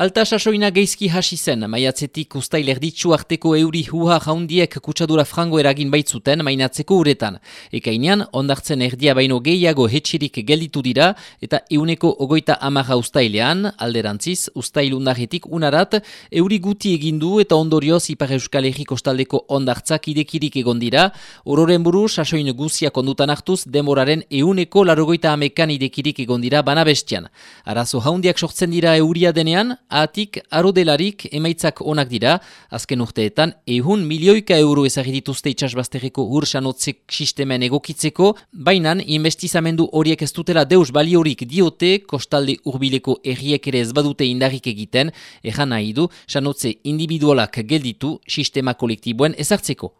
Alta sasoina geizki hasi zen, maiatzetik ustail erditsu arteko euri huha jaundiek kutsadura frango eragin baitzuten mainatzeko uretan. Ekainean, ondartzen erdia baino gehiago hetxirik gelditu dira eta euneko ogoita amaja ustailean, alderantziz, ustail undarretik unarat, euri guti egindu eta ondorioz ipar euskal erri kostaldeko ondartzak idekirik egon dira, ororen buru sasoin guzia kondutan hartuz demoraren euneko larogoita amekan idekirik egon dira bana bestian. Arazo jaundiak sortzen dira euria denean, atik arodelarik emaitzak onak dira, azken urteetan ehun milioika euro ezagitituzte itxasbazterreko ursanotzek sistemen egokitzeko, bainan investizamendu horiek ez dutela deus baliorik diote, kostalde urbileko erriek ere ez badute indarrik egiten, ejan nahi du, sanotze individualak gelditu sistema kolektiboen ezartzeko.